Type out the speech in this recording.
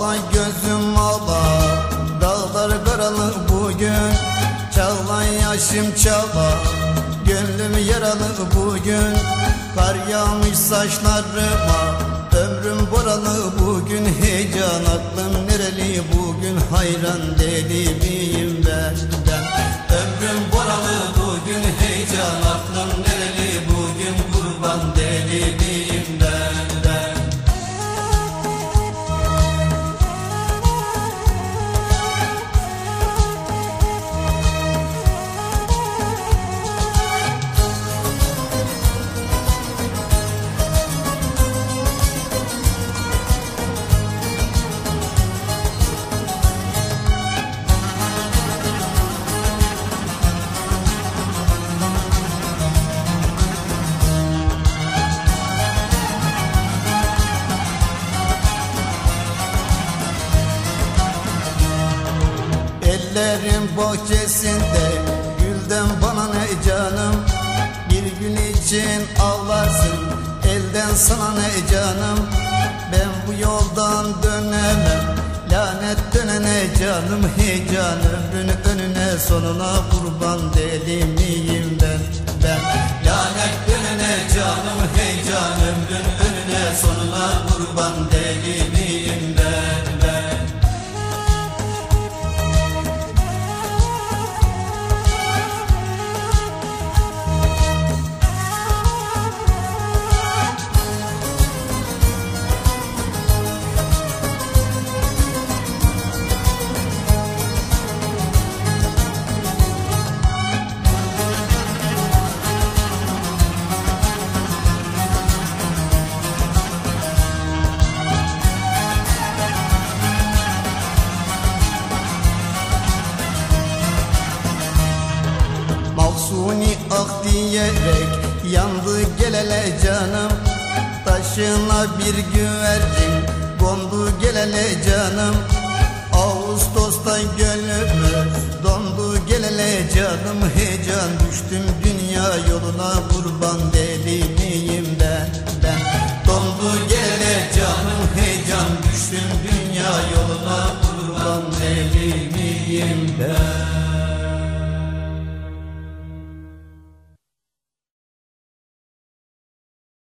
ağla gözüm ağla Dağlar karalık bugün. Çağlan yaşım çağla Gönlüm yaralı bugün. Kar yağmış saçlarıma Ömrüm buralı bugün. Heyecan aklım nereli bugün? Hayran deli miyim benden Ömrüm Ellerin bahçesinde Gülden bana ne canım? Bir gün için ağlarsın Elden sana ne canım? Ben bu yoldan dönemem Lanet dönene canım Hey can ömrün önüne sonuna kurban deli miyim ben? Ben Lanet dönene canım Hey can ömrün önüne sonuna kurban deli miyim Mahsuni ah diyerek yandı gelele canım. Taşına bir güvercin kondu gelele canım. Ağustos'ta gönlümü dondu gelele canım. Heyecan düştüm dünya yoluna kurban deli